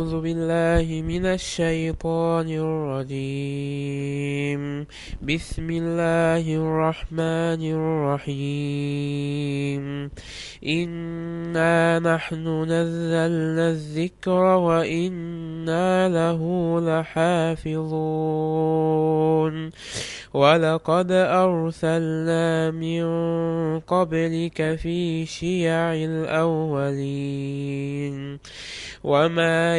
أعوذ بالله من الشيطان الرجيم. بسم الله الرحمن الرحيم. إنا نحن نزلنا الذكر وإنا له لحافظون. ولقد أرسلنا من قبلك في شيع الأولين. وما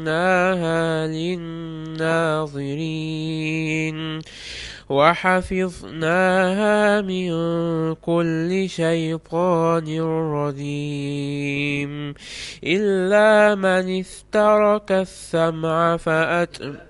وزيناها للناظرين وحفظناها من كل شيطان رجيم إلا من استرك السمع فأتبع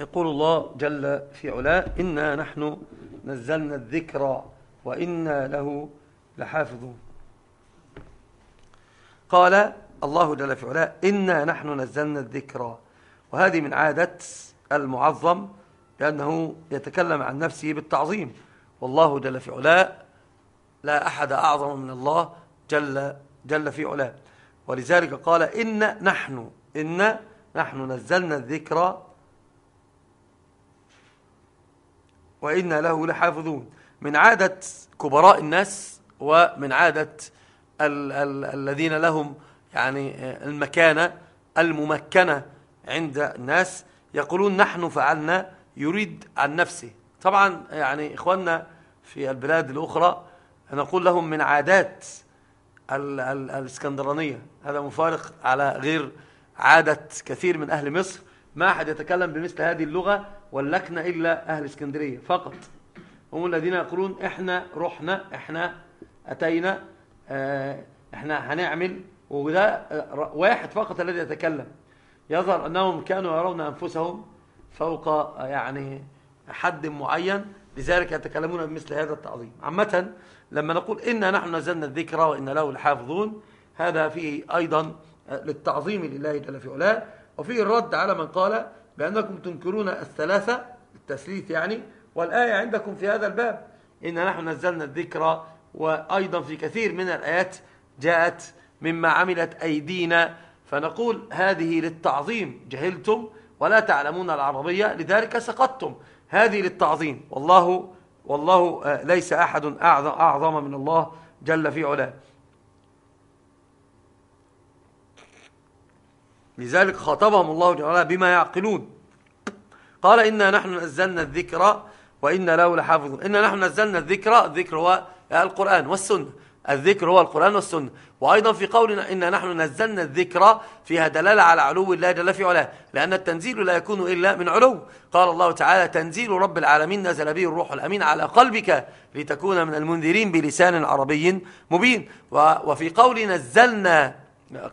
يقول الله جل في علاه إنا نحن نزلنا الذكر وإنا له لحافظون. قال الله جل في علاه إنا نحن نزلنا الذكر. وهذه من عادة المعظم لأنه يتكلم عن نفسه بالتعظيم. والله جل في علاه لا أحد أعظم من الله جل, جل في علاه. ولذلك قال إن نحن إن نحن نزلنا الذكر وإنا له لحافظون. من عادة كبراء الناس ومن عادة ال ال الذين لهم يعني المكانة الممكنة عند الناس يقولون نحن فعلنا يريد عن نفسه. طبعا يعني إخواننا في البلاد الأخرى نقول لهم من عادات ال ال الإسكندرانية. هذا مفارق على غير عادة كثير من أهل مصر. ما أحد يتكلم بمثل هذه اللغة واللكنة إلا أهل إسكندرية فقط. هم الذين يقولون إحنا رحنا إحنا أتينا آه، إحنا هنعمل وده آه، واحد فقط الذي يتكلم. يظهر أنهم كانوا يرون أنفسهم فوق آه، يعني حد معين لذلك يتكلمون بمثل هذا التعظيم. عامة لما نقول إنا نحن نزلنا الذكر وإن له الحافظون هذا فيه أيضا للتعظيم لله جل في علاه وفيه الرد على من قال بأنكم تنكرون الثلاثة التثليث يعني والآية عندكم في هذا الباب. إن نحن نزلنا الذكر وأيضا في كثير من الآيات جاءت مما عملت أيدينا. فنقول هذه للتعظيم جهلتم ولا تعلمون العربية لذلك سقطتم. هذه للتعظيم. والله والله آه، ليس أحد أعظم من الله جل في علاه. لذلك خاطبهم الله تعالى بما يعقلون. قال إنا نحن نزلنا الذكر وإنا له لحافظون. إنا نحن نزلنا الذكر. الذكر هو القرآن والسنة. الذكر هو القرآن والسنة. وأيضا في قولنا إنا نحن نزلنا الذكر فيها دلالة على علو الله جل في علاه لأن التنزيل لا يكون إلا من علو. قال الله تعالى تنزيل رب العالمين نزل به الروح الأمين على قلبك لتكون من المنذرين بلسان عربي مبين. وفي قول نزلنا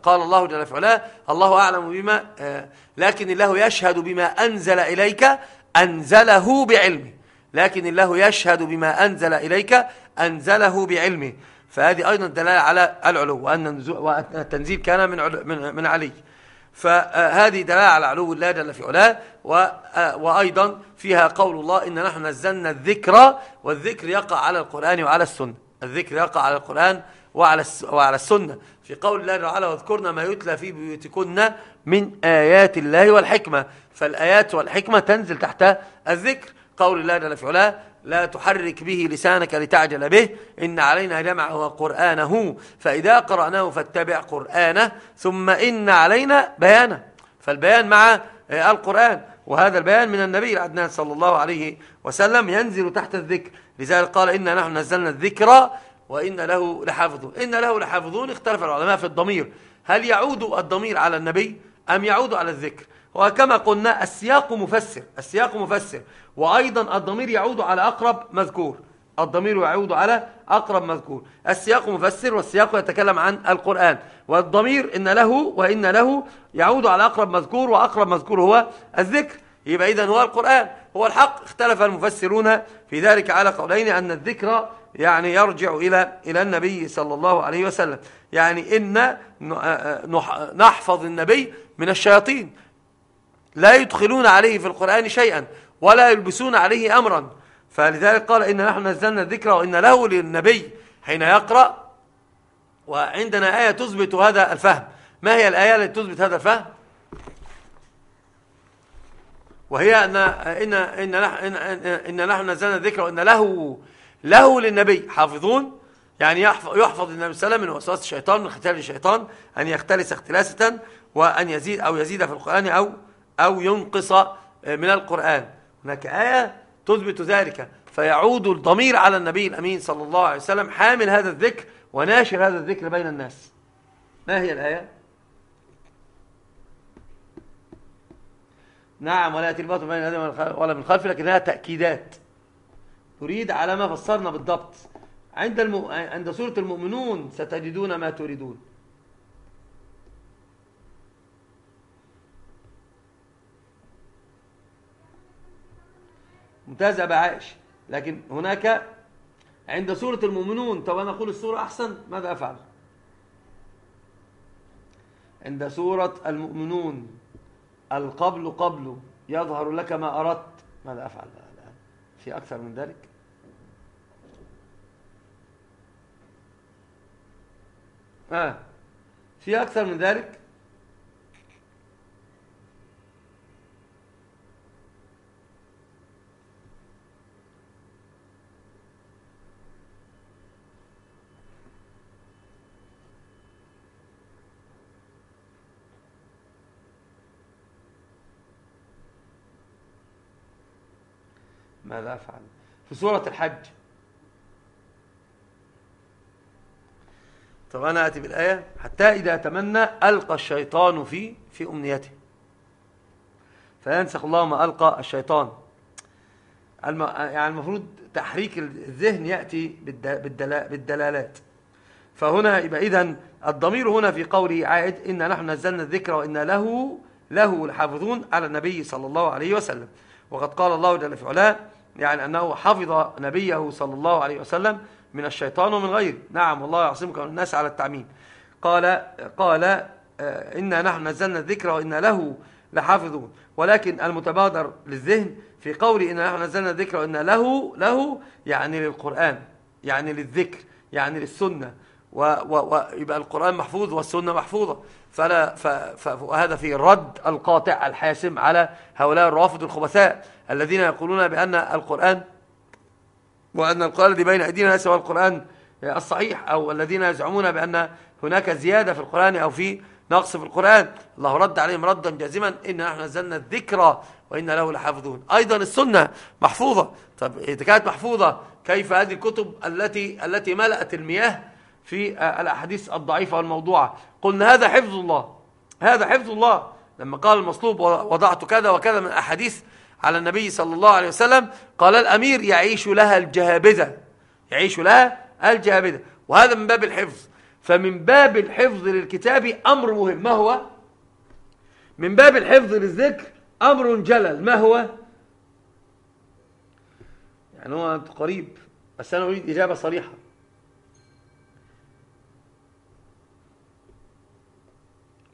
قال الله جل في علاه الله أعلم بما آه، لكن الله يشهد بما أنزل إليك أنزله بعلمه. لكن الله يشهد بما أنزل إليك أنزله بعلمه. فهذه أيضا دلالة على العلو وأن التنزيل كان من من من علي. فهذه دلالة على علو الله جل في علاه وأيضا فيها قول الله إن نحن نزلنا الذكر والذكر يقع على القرآن وعلى السنة. الذكر يقع على القرآن وعلى وعلى السنة. في قول الله تعالى واذكرنا ما يتلى في بيوتكن من آيات الله والحكمة فالآيات والحكمة تنزل تحت الذكر. قول الله جل في علاه لا تحرك به لسانك لتعجل به إن علينا جمعه وقرآنه فإذا قرأناه فاتبع قرآنه ثم إن علينا بيانه فالبيان مع القرآن وهذا البيان من النبي العدنان صلى الله عليه وسلم ينزل تحت الذكر. لذلك قال إنا نحن نزلنا الذكر وإن له لحافظون إن له لحافظون اختلف العلماء. في الضمير. هل يعود الضمير على النبي أم يعود على الذكر؟ وكما قلنا السياق مفسر. السياق مفسر. وأيضا الضمير يعود على أقرب مذكور. الضمير يعود على أقرب مذكور. السياق مفسر والسياق يتكلم عن القرآن. والضمير إن له وإن له يعود على أقرب مذكور وأقرب مذكور هو الذكر. يبقى إذن هو القرآن. هو الحق. اختلف المفسرون في ذلك على قولين أن الذكر يعني يرجع إلى إلى النبي صلى الله عليه وسلم. يعني إن نحفظ النبي من الشياطين. لا يدخلون عليه في القرآن شيئا ولا يلبسون عليه أمرا. فلذلك قال إن نحن نزلنا الذكر وإن له للنبي حين يقرأ. وعندنا آية تثبت هذا الفهم. ما هي الآية التي تثبت هذا الفهم؟ وهي أن إن إن نحن إن نحن نزلنا الذكر وإن له له للنبي. حافظون؟ يعني يحفظ, يحفظ النبي صلى الله عليه وسلم من وسواس الشيطان من ختال الشيطان أن يختلس اختلاسة وأن يزيد أو يزيد في القرآن أو أو ينقص من القرآن. هناك آية تثبت ذلك. فيعود الضمير على النبي الأمين صلى الله عليه وسلم حامل هذا الذكر وناشر هذا الذكر بين الناس. ما هي الآية؟ نعم ولا يأتي الباطل بين هذه ولا من خلف لكنها تأكيدات. تريد على ما فسرنا بالضبط. عند الم... عند سورة المؤمنون ستجدون ما تريدون ممتاز أبا عائش. لكن هناك عند سورة المؤمنون طب أنا أقول السورة أحسن؟ ماذا أفعل؟ عند سورة المؤمنون القبل قبل يظهر لك ما أردت. ماذا أفعل الآن؟ في أكثر من ذلك؟ آه في أكثر من ذلك؟ ماذا أفعل؟ في سورة الحج طب أنا أتي بالآية حتى إذا تمنى ألقى الشيطان في في أمنيته. فينسخ الله ما ألقى الشيطان. يعني المفروض تحريك الذهن يأتي بالدل... بالدلالات. فهنا يبقى إذن الضمير هنا في قوله عائد إن نحن نزلنا الذكر وإن له له الحافظون على النبي صلى الله عليه وسلم. وقد قال الله جل في علاه يعني أنه حفظ نبيه صلى الله عليه وسلم من الشيطان ومن غيره نعم والله يعصمك من الناس على التعميم. قال قال آه، إنا نحن نزلنا الذكر وإن له لحافظون. ولكن المتبادر للذهن في قول إن نحن نزلنا الذكر وإن له له يعني للقرآن يعني للذكر يعني للسنة. ويبقى القرآن محفوظ والسنة محفوظة. فلا فهذا في الرد القاطع الحاسم على هؤلاء الرافض الخبثاء الذين يقولون بأن القرآن وأن القرآن الذي بين أيدينا ليس هو القرآن الصحيح أو الذين يزعمون بأن هناك زيادة في القرآن أو في نقص في القرآن الله رد عليهم ردا جازما إن نحن نزلنا الذكرى وإن له لحافظون. أيضا السنة محفوظة. طب إذا كانت محفوظة كيف هذه الكتب التي التي ملأت المياه في الأحاديث الضعيفة والموضوعة؟ قلنا هذا حفظ الله. هذا حفظ الله. لما قال المصلوب وضعت كذا وكذا من أحاديث على النبي صلى الله عليه وسلم قال الأمير يعيش لها الجهابذة يعيش لها الجهابذة. وهذا من باب الحفظ. فمن باب الحفظ للكتاب أمر مهم. ما هو؟ من باب الحفظ للذكر أمر جلل. ما هو؟ يعني هو قريب بس أنا أريد إجابة صريحة.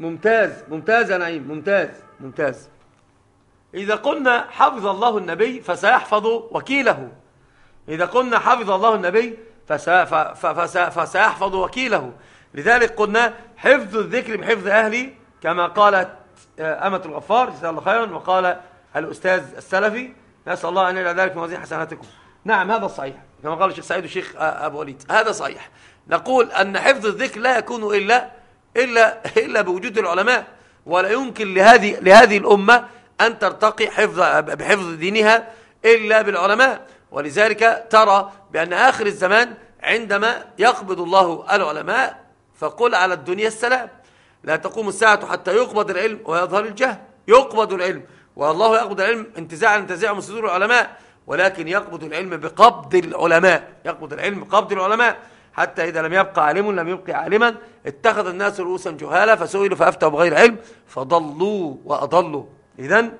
ممتاز ممتاز يا نعيم ممتاز ممتاز. إذا قلنا حفظ الله النبي فسيحفظ وكيله. إذا قلنا حفظ الله النبي فسيحفظ وكيله. لذلك قلنا حفظ الذكر بحفظ أهلي كما قالت آه، أمة الغفار جزاها الله خيرا وقال الأستاذ السلفي نسأل الله أن يجعل ذلك في موازين حسناتكم. نعم هذا صحيح كما قال الشيخ سعيد والشيخ آه، أبو وليد هذا صحيح. نقول أن حفظ الذكر لا يكون إلا إلا إلا بوجود العلماء ولا يمكن لهذه لهذه الأمة أن ترتقي حفظ بحفظ دينها إلا بالعلماء. ولذلك ترى بأن آخر الزمان عندما يقبض الله العلماء فقل على الدنيا السلام. لا تقوم الساعة حتى يقبض العلم ويظهر الجهل. يقبض العلم. والله يقبض العلم انتزاعا انتزاعا من صدور العلماء ولكن يقبض العلم بقبض العلماء. يقبض العلم بقبض العلماء. حتى إذا لم يبقى عالم لم يبقى عالما اتخذ الناس رؤوسا جهالا فسئلوا فأفتوا بغير علم. فضلوا وأضلوا. إذن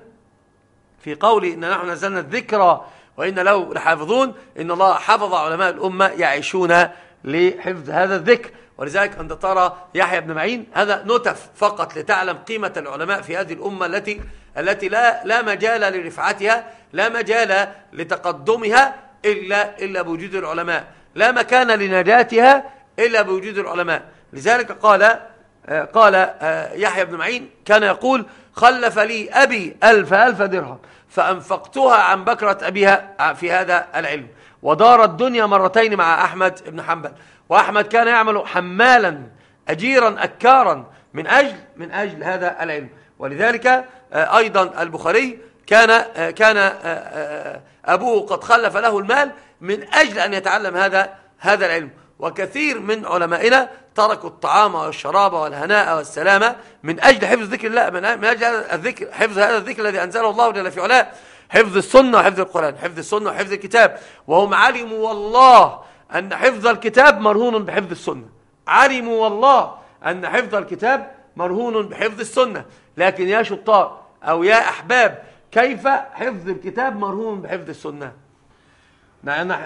في قول إن نحن نزلنا الذكرى وإن له لحافظون إن الله حفظ علماء الأمة يعيشون لحفظ هذا الذكر. ولذلك أنت ترى يحيى بن معين هذا نتف فقط لتعلم قيمة العلماء في هذه الأمة التي التي لا لا مجال لرفعتها لا مجال لتقدمها إلا إلا بوجود العلماء لا مكان لنجاتها إلا بوجود العلماء. لذلك قال آه، قال آه، يحيى بن معين كان يقول خلف لي أبي ألف ألف درهم فأنفقتها عن بكرة أبيها في هذا العلم. ودار الدنيا مرتين مع أحمد بن حنبل. وأحمد كان يعمل حمالا أجيرا أكارا من أجل من أجل هذا العلم. ولذلك آه، أيضا البخاري كان آه، كان آه، أبوه قد خلف له المال من أجل أن يتعلم هذا هذا العلم. وكثير من علمائنا تركوا الطعام والشراب والهناء والسلامة من أجل حفظ ذكر الله من أجل الذكر حفظ هذا الذكر الذي أنزله الله جل في علاه حفظ السنة وحفظ القرآن حفظ السنة وحفظ الكتاب. وهم علموا والله أن حفظ الكتاب مرهون بحفظ السنة. علموا والله أن حفظ الكتاب مرهون بحفظ السنة. لكن يا شطار أو يا أحباب كيف حفظ الكتاب مرهون بحفظ السنة؟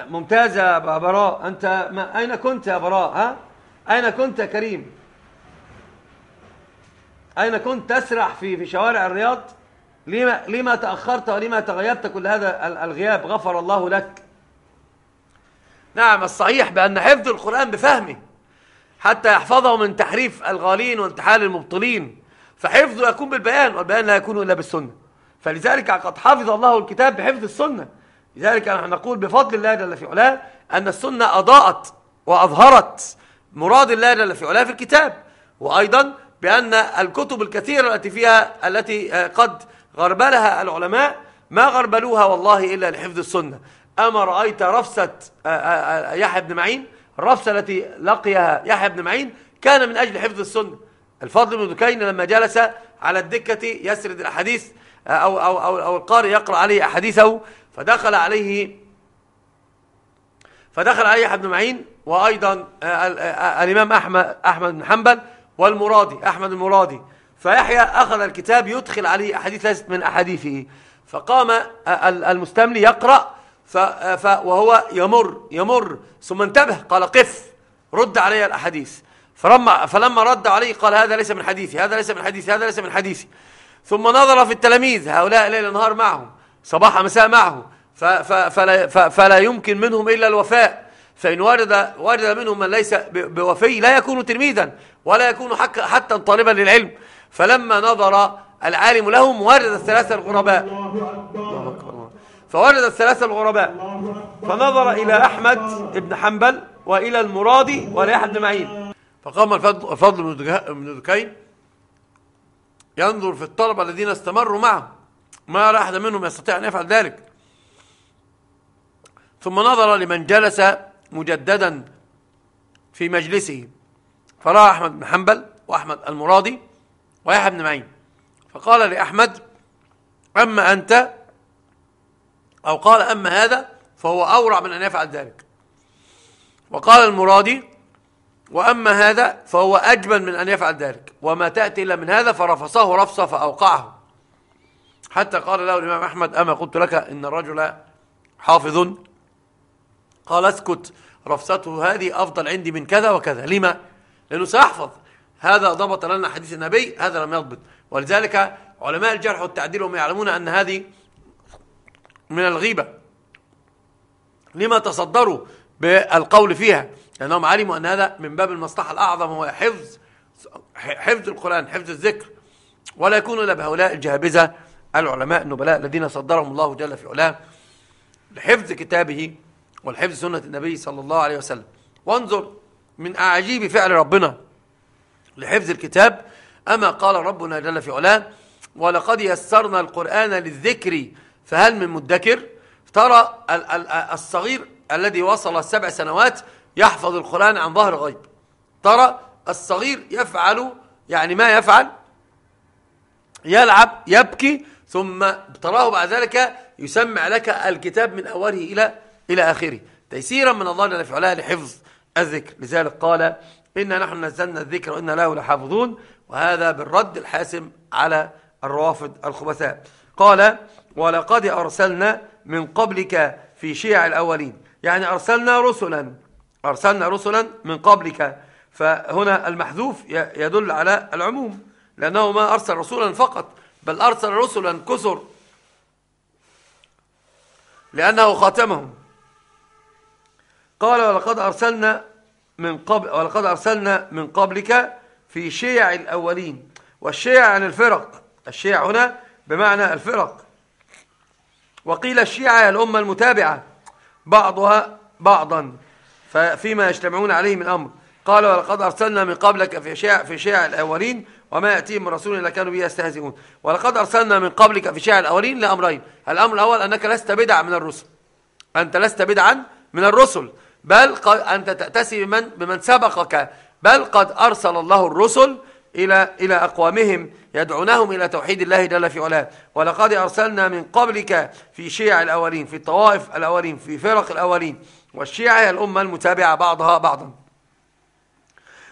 ممتاز يا براء. أنت ما أين كنت يا براء؟ ها؟ أين كنت يا كريم؟ أين كنت تسرح في في شوارع الرياض؟ لما, لما تأخرت ولما تغيبت كل هذا الغياب غفر الله لك؟ نعم الصحيح بأن حفظ القرآن بفهمه حتى يحفظه من تحريف الغالين وانتحال المبطلين فحفظه يكون بالبيان والبيان لا يكون إلا بالسنة. فلذلك قد حفظ الله الكتاب بحفظ السنة. لذلك نحن نقول بفضل الله جل في علاه أن السنة أضاءت وأظهرت مراد الله جل في علاه في الكتاب وأيضا بأن الكتب الكثيرة التي فيها التي قد غربلها العلماء ما غربلوها والله إلا لحفظ السنة. أما رأيت رفسة آه، آه، آه، يحيى بن معين الرفسة التي لقيها يحيى بن معين كان من أجل حفظ السنة. الفضل بن دكين لما جلس على الدكة يسرد الحديث أو, أو, أو, أو القارئ يقرأ عليه أحاديثه فدخل عليه فدخل عليه يحيى بن معين وأيضا الإمام أحمد, أحمد بن حنبل والمرادي أحمد المرادي. فيحيى أخذ الكتاب يدخل عليه أحاديث ليست من أحاديثه. فقام المستملي ف وهو يمر يمر. ثم انتبه قال قف رد علي الأحاديث. فلما, فلما رد عليه قال هذا ليس من حديثي هذا ليس من حديثي هذا ليس من حديثي. ثم نظر في التلاميذ هؤلاء ليل نهار معه صباح مساء معه ف ف فلا, فلا يمكن منهم إلا الوفاء. فإن ورد, ورد منهم من ليس بوفي لا يكون تلميذا ولا يكون حتى طالبا للعلم. فلما نظر العالم لهم ورد الثلاثة الغرباء. فورد الثلاثة الغرباء. فنظر إلى أحمد بن حنبل وإلى المرادي وإلى بن معين. فقام الفضل بن ذكين ينظر في الطلبة الذين استمروا معه. ما لا أحد منهم يستطيع أن يفعل ذلك. ثم نظر لمن جلس مجددا في مجلسه فرأى أحمد بن حنبل وأحمد المرادي ويحيى بن معين. فقال لأحمد أما أنت؟ أو قال أما هذا؟ فهو أورع من أن يفعل ذلك. وقال المرادي وأما هذا؟ فهو أجمل من أن يفعل ذلك. وما تأتي إلا من هذا فرفصه رفصة فأوقعه. حتى قال له الإمام أحمد أما قلت لك إن الرجل حافظ قال اسكت رفصته هذه أفضل عندي من كذا وكذا. لما؟ لأنه سيحفظ. هذا ضبط لنا حديث النبي هذا لم يضبط. ولذلك علماء الجرح والتعديل هم يعلمون أن هذه من الغيبة. لما تصدروا بالقول فيها؟ لأنهم علموا أن هذا من باب المصلحة الأعظم هو حفظ حفظ القرآن حفظ الذكر. ولا يكون إلا بهؤلاء الجهابزة العلماء النبلاء الذين صدرهم الله جل في علاه لحفظ كتابه والحفظ سنة النبي صلى الله عليه وسلم. وانظر من أعجيب فعل ربنا لحفظ الكتاب. أما قال ربنا جل في علاه ولقد يسرنا القرآن للذكر فهل من مدكر؟ ترى الصغير الذي وصل السبع سنوات يحفظ القرآن عن ظهر غيب. ترى الصغير يفعل يعني ما يفعل؟ يلعب يبكي ثم تراه بعد ذلك يسمع لك الكتاب من أوله إلى إلى آخره. تيسيرا من الله جل في لحفظ الذكر. لذلك قال إنا نحن نزلنا الذكر وإنا له لحافظون وهذا بالرد الحاسم على الروافض الخبثاء. قال ولقد أرسلنا من قبلك في شيع الأولين. يعني أرسلنا رسلا أرسلنا رسلا من قبلك. فهنا المحذوف يدل على العموم. لأنه ما أرسل رسولا فقط بل أرسل رسلا كثر. لأنه خاتمهم. قال ولقد أرسلنا من قبل ولقد أرسلنا من قبلك في شيع الأولين والشيع عن الفرق. الشيع هنا بمعنى الفرق. وقيل الشيعة الأمة المتابعة بعضها بعضا. فيما يجتمعون عليه من أمر. قال ولقد أرسلنا من قبلك في شيع, في شيع الأولين وما يأتيهم من رسول إلا كانوا به يستهزئون. ولقد أرسلنا من قبلك في شيع الأولين لأمرين. الأمر الأول أنك لست بدعا من الرسل. أنت لست بدعا من الرسل. بل قد أنت تأتسي بمن, بمن سبقك. بل قد أرسل الله الرسل إلى, إلى أقوامهم يدعونهم إلى توحيد الله جل في علاه. ولقد أرسلنا من قبلك في شيع الأولين في الطوائف الأولين في فرق الأولين والشيعة هي الأمة المتابعة بعضها بعضا.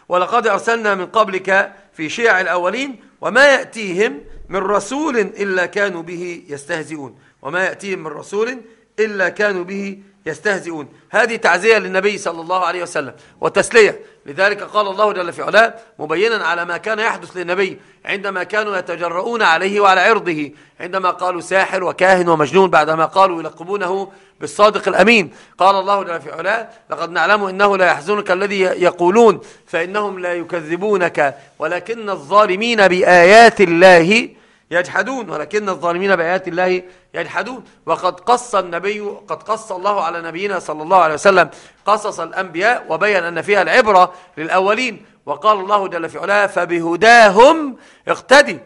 ولقد أرسلنا من قبلك في شيع الأولين وما يأتيهم من رسول إلا كانوا به يستهزئون. وما يأتيهم من رسول إلا كانوا به يستهزئون. هذه تعزية للنبي صلى الله عليه وسلم وتسلية. لذلك قال الله جل في علاه مبينا على ما كان يحدث للنبي عندما كانوا يتجرؤون عليه وعلى عرضه. عندما قالوا ساحر وكاهن ومجنون بعدما قالوا يلقبونه بالصادق الأمين. قال الله جل في علاه لقد نعلم إنه لا يحزنك الذي يقولون فإنهم لا يكذبونك. ولكن الظالمين بآيات الله يجحدون ولكن الظالمين بآيات الله يجحدون. وقد قص النبي قد قص الله على نبينا صلى الله عليه وسلم. قصص الأنبياء وبين أن فيها العبرة للأولين. وقال الله جل في علاه فبهداهم اقتدي.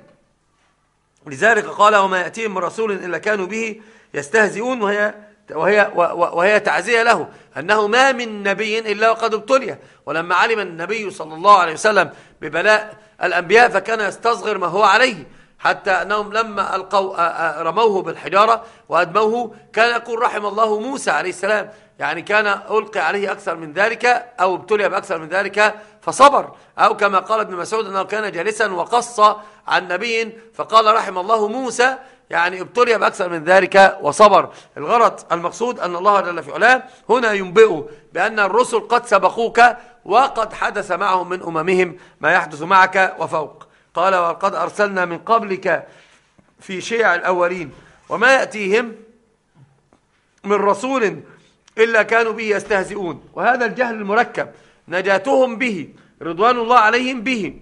لذلك قال وما يأتيهم من رسول إلا كانوا به يستهزئون. وهي وهي وهي تعزية له أنه ما من نبي إلا وقد ابتلي. ولما علم النبي صلى الله عليه وسلم ببلاء الأنبياء فكان يستصغر ما هو عليه. حتى أنهم لما ألقوا رموه بالحجارة وأدموه كان يقول رحم الله موسى عليه السلام. يعني كان ألقي عليه أكثر من ذلك أو ابتلي بأكثر من ذلك فصبر. أو كما قال ابن مسعود أنه كان جالسا وقص عن نبي فقال رحم الله موسى يعني ابتلي بأكثر من ذلك وصبر. الغرض المقصود أن الله جل في علاه هنا ينبئ بأن الرسل قد سبقوك وقد حدث معهم من أممهم ما يحدث معك وفوق. قال وقد أرسلنا من قبلك في شيع الأولين وما يأتيهم من رسول إلا كانوا به يستهزئون. وهذا الجهل المركب نجاتهم به رضوان الله عليهم به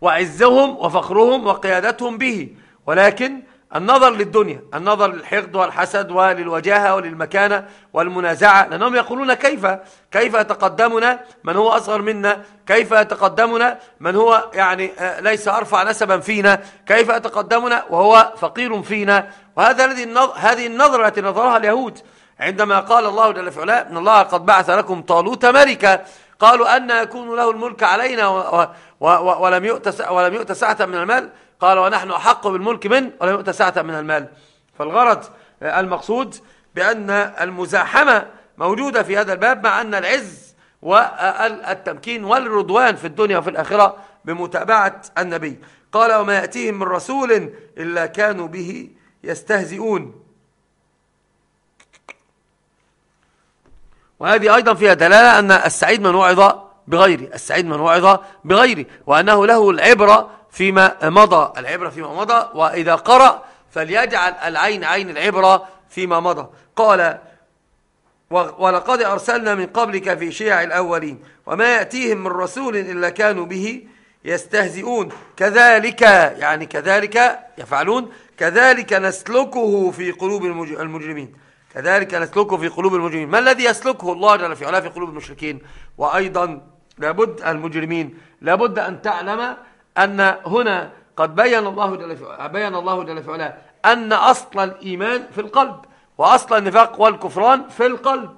وعزهم وفخرهم وقيادتهم به. ولكن النظر للدنيا النظر للحقد والحسد وللوجاهة وللمكانة والمنازعة لأنهم يقولون كيف؟ كيف يتقدمنا من هو أصغر منا؟ كيف يتقدمنا من هو يعني آه، ليس أرفع نسبا فينا؟ كيف يتقدمنا وهو فقير فينا؟ وهذا الذي هذه النظرة التي نظرها اليهود. عندما قال الله جل في علاه إن الله قد بعث لكم طالوت ملكا قالوا أن يكون له الملك علينا ولم يؤت ولم يؤت سعة من المال؟ قال ونحن أحق بالملك منه ولم يؤت سعة من المال. فالغرض المقصود بأن المزاحمة موجودة في هذا الباب مع أن العز والتمكين والرضوان في الدنيا وفي الآخرة بمتابعة النبي. قال وما يأتيهم من رسول إلا كانوا به يستهزئون. وهذه أيضا فيها دلالة أن السعيد من وعظ بغيره السعيد من وعظ بغيره وأنه له العبرة فيما مضى العبرة فيما مضى وإذا قرأ فليجعل العين عين العبرة فيما مضى. قال ولقد أرسلنا من قبلك في شيع الأولين وما يأتيهم من رسول إلا كانوا به يستهزئون. كذلك يعني كذلك يفعلون كذلك نسلكه في قلوب المجرمين. كذلك نسلكه في قلوب المجرمين. ما الذي يسلكه؟ الله جل في علاه في قلوب المشركين. وأيضا لابد المجرمين لابد أن تعلم أن هنا قد بين الله جل بين الله جل في علاه أن أصل الإيمان في القلب وأصل النفاق والكفران في القلب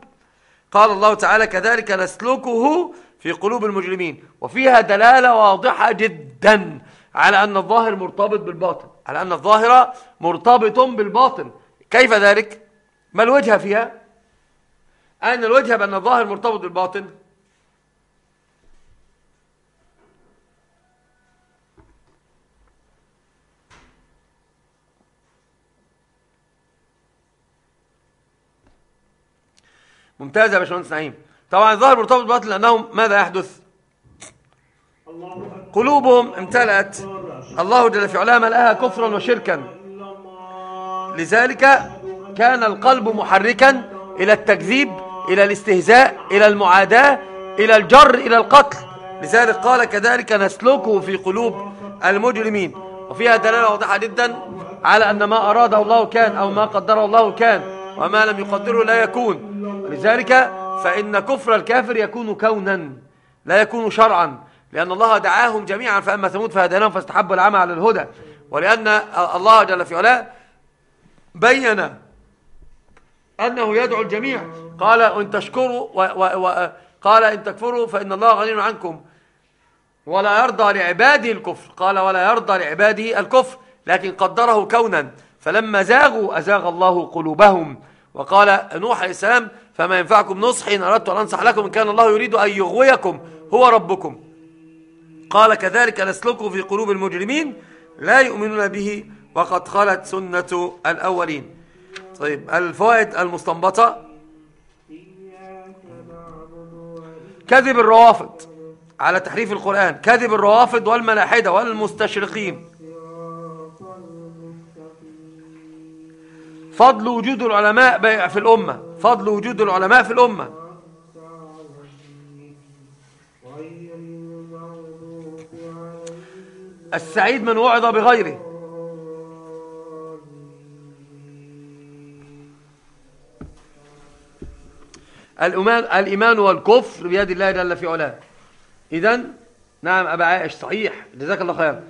قال الله تعالى كذلك نسلكه في قلوب المجرمين وفيها دلالة واضحة جدا على أن الظاهر مرتبط بالباطن على أن الظاهر مرتبط بالباطن كيف ذلك؟ ما الوجهة فيها؟ أين الوجهة بأن الظاهر مرتبط بالباطن؟ ممتاز يا باشمهندس نعيم. طبعا الظاهر مرتبط بالباطن لأنهم ماذا يحدث؟ قلوبهم امتلأت. الله جل في علاه ملأها كفرا وشركا. لذلك كان القلب محركا إلى التكذيب إلى الاستهزاء إلى المعاداة إلى الجر إلى القتل. لذلك قال كذلك نسلكه في قلوب المجرمين. وفيها دلالة واضحة جدا على أن ما أراده الله كان أو ما قدره الله كان. وما لم يقدره لا يكون. لذلك فإن كفر الكافر يكون كونا لا يكون شرعا لأن الله دعاهم جميعا فأما ثمود فهديناهم فاستحبوا العمى على الهدى. ولأن الله جل في علاه بين أنه يدعو الجميع. قال إن تشكروا و و و قال إن تكفروا فإن الله غني عنكم. ولا يرضى لعباده الكفر. قال ولا يرضى لعباده الكفر لكن قدره كونا. فلما زاغوا أزاغ الله قلوبهم. وقال نوح عليه السلام فما ينفعكم نصحي إن أردت أن أنصح لكم إن كان الله يريد أن يغويكم هو ربكم. قال كذلك نسلكه في قلوب المجرمين لا يؤمنون به وقد خلت سنة الأولين. طيب الفوائد المستنبطة كذب الروافض على تحريف القرآن كذب الروافض والملاحدة والمستشرقين. فضل وجود العلماء في الأمة. فضل وجود العلماء في الأمة. السعيد من وعظ بغيره. الإيمان, الإيمان والكفر بيد الله جل في علاه. إذن نعم أبا عائش صحيح. جزاك الله خير